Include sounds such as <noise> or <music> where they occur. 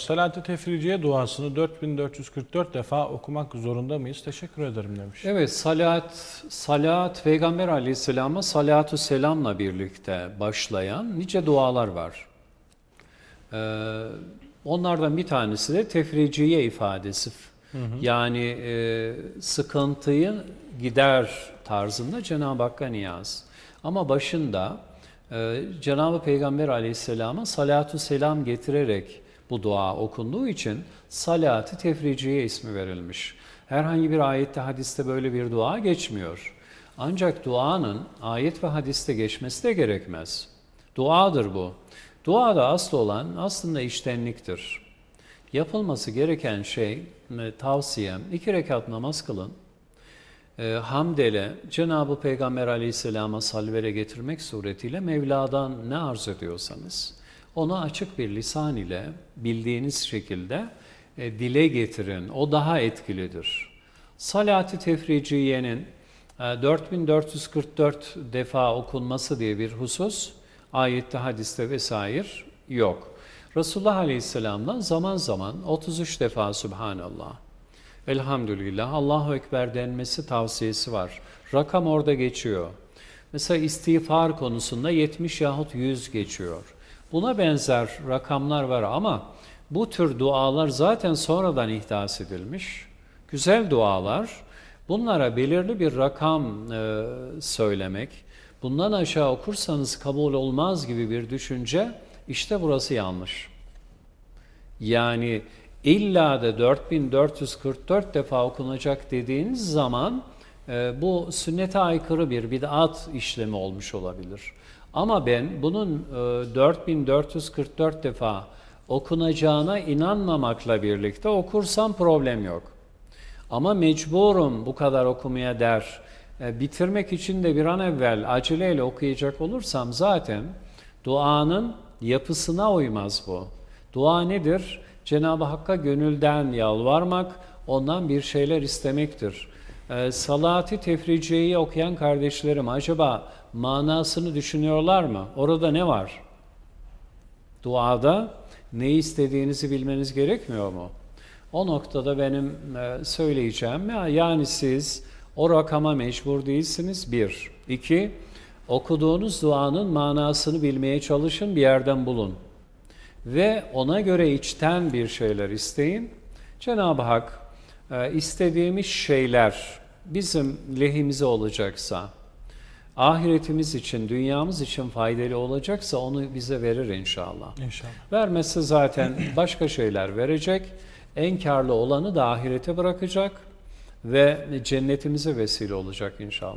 Salat-ı Tefriciye duasını 4444 defa okumak zorunda mıyız? Teşekkür ederim demiş. Evet, salat, salat Peygamber aleyhisselama salatu selamla birlikte başlayan nice dualar var. Ee, onlardan bir tanesi de tefriciye ifadesi. Yani e, sıkıntıyı gider tarzında Cenab-ı Hakk'a niyaz. Ama başında e, Cenab-ı Peygamber aleyhisselama salatu selam getirerek bu dua okunduğu için salat-ı tefriciye ismi verilmiş. Herhangi bir ayette hadiste böyle bir dua geçmiyor. Ancak duanın ayet ve hadiste geçmesi de gerekmez. Duadır bu. Duada asıl olan aslında iştenliktir. Yapılması gereken şey, tavsiyem, iki rekat namaz kılın. E, hamdele, Cenab-ı Peygamber aleyhisselama salvere getirmek suretiyle Mevla'dan ne arz ediyorsanız, onu açık bir lisan ile bildiğiniz şekilde e, dile getirin. O daha etkilidir. Salat-ı tefriciyenin e, 4444 defa okunması diye bir husus ayette, hadiste vesaire yok. Resulullah Aleyhisselam'dan zaman zaman 33 defa Subhanallah, Elhamdülillah, Allahu Ekber denmesi tavsiyesi var. Rakam orada geçiyor. Mesela istiğfar konusunda 70 yahut 100 geçiyor. Buna benzer rakamlar var ama bu tür dualar zaten sonradan ihdas edilmiş. Güzel dualar. Bunlara belirli bir rakam e, söylemek, bundan aşağı okursanız kabul olmaz gibi bir düşünce işte burası yanlış. Yani illa da 4444 defa okunacak dediğiniz zaman bu sünnete aykırı bir bid'at işlemi olmuş olabilir. Ama ben bunun e, 4444 defa okunacağına inanmamakla birlikte okursam problem yok. Ama mecburum bu kadar okumaya der. E, bitirmek için de bir an evvel aceleyle okuyacak olursam zaten duanın yapısına uymaz bu. Dua nedir? Cenab-ı Hakk'a gönülden yalvarmak, ondan bir şeyler istemektir. E, Salat-ı tefriciyeyi okuyan kardeşlerim acaba manasını düşünüyorlar mı? Orada ne var? Duada ne istediğinizi bilmeniz gerekmiyor mu? O noktada benim e, söyleyeceğim ya yani siz o rakama mecbur değilsiniz bir. İki, okuduğunuz duanın manasını bilmeye çalışın bir yerden bulun. Ve ona göre içten bir şeyler isteyin. Cenab-ı Hak e, istediğimiz şeyler bizim lehimize olacaksa, ahiretimiz için, dünyamız için faydalı olacaksa onu bize verir inşallah. İnşallah. Vermezse zaten <clears throat> başka şeyler verecek. En karlı olanı da ahirete bırakacak ve cennetimize vesile olacak inşallah.